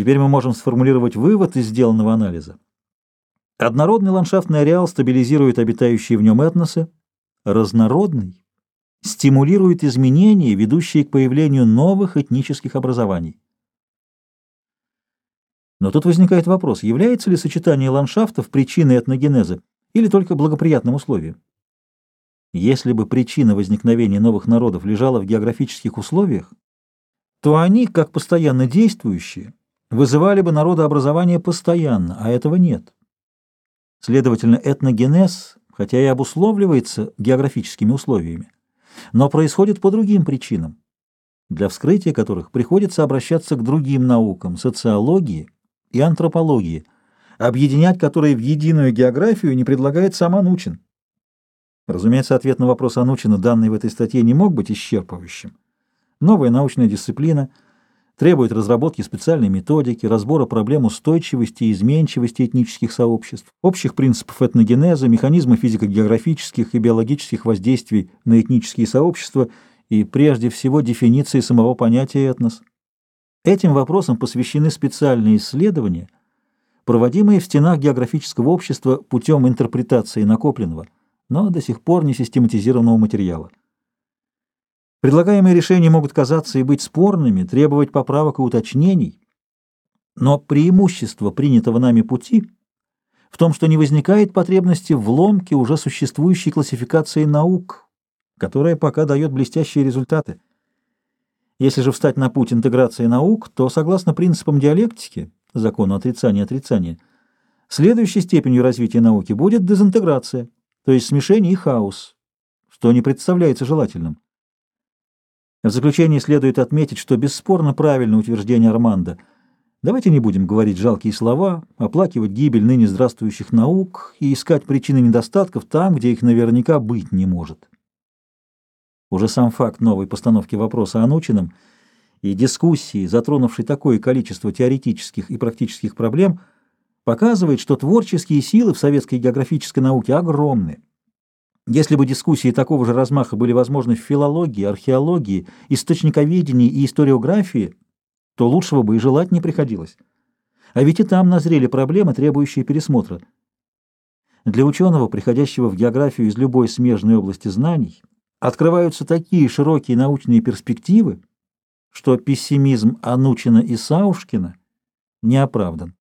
Теперь мы можем сформулировать вывод из сделанного анализа. Однородный ландшафтный ареал стабилизирует обитающие в нем этносы, разнородный стимулирует изменения, ведущие к появлению новых этнических образований. Но тут возникает вопрос, является ли сочетание ландшафтов причиной этногенеза или только благоприятным условием? Если бы причина возникновения новых народов лежала в географических условиях, то они, как постоянно действующие, вызывали бы народообразование постоянно, а этого нет. Следовательно, этногенез, хотя и обусловливается географическими условиями, но происходит по другим причинам, для вскрытия которых приходится обращаться к другим наукам – социологии и антропологии, объединять которые в единую географию не предлагает сам Анучин. Разумеется, ответ на вопрос Анучина, данный в этой статье, не мог быть исчерпывающим. Новая научная дисциплина – требует разработки специальной методики, разбора проблем устойчивости и изменчивости этнических сообществ, общих принципов этногенеза, механизма физико-географических и биологических воздействий на этнические сообщества и, прежде всего, дефиниции самого понятия «этнос». Этим вопросам посвящены специальные исследования, проводимые в стенах географического общества путем интерпретации накопленного, но до сих пор не систематизированного материала. Предлагаемые решения могут казаться и быть спорными, требовать поправок и уточнений, но преимущество принятого нами пути в том, что не возникает потребности в ломке уже существующей классификации наук, которая пока дает блестящие результаты. Если же встать на путь интеграции наук, то, согласно принципам диалектики, закону отрицания-отрицания, следующей степенью развития науки будет дезинтеграция, то есть смешение и хаос, что не представляется желательным. В заключение следует отметить, что бесспорно правильное утверждение Армандо. Давайте не будем говорить жалкие слова, оплакивать гибель ныне здравствующих наук и искать причины недостатков там, где их наверняка быть не может. Уже сам факт новой постановки вопроса Анучиным и дискуссии, затронувшей такое количество теоретических и практических проблем, показывает, что творческие силы в советской географической науке огромны. Если бы дискуссии такого же размаха были возможны в филологии, археологии, источниковедении и историографии, то лучшего бы и желать не приходилось. А ведь и там назрели проблемы, требующие пересмотра. Для ученого, приходящего в географию из любой смежной области знаний, открываются такие широкие научные перспективы, что пессимизм Анучина и Саушкина не оправдан.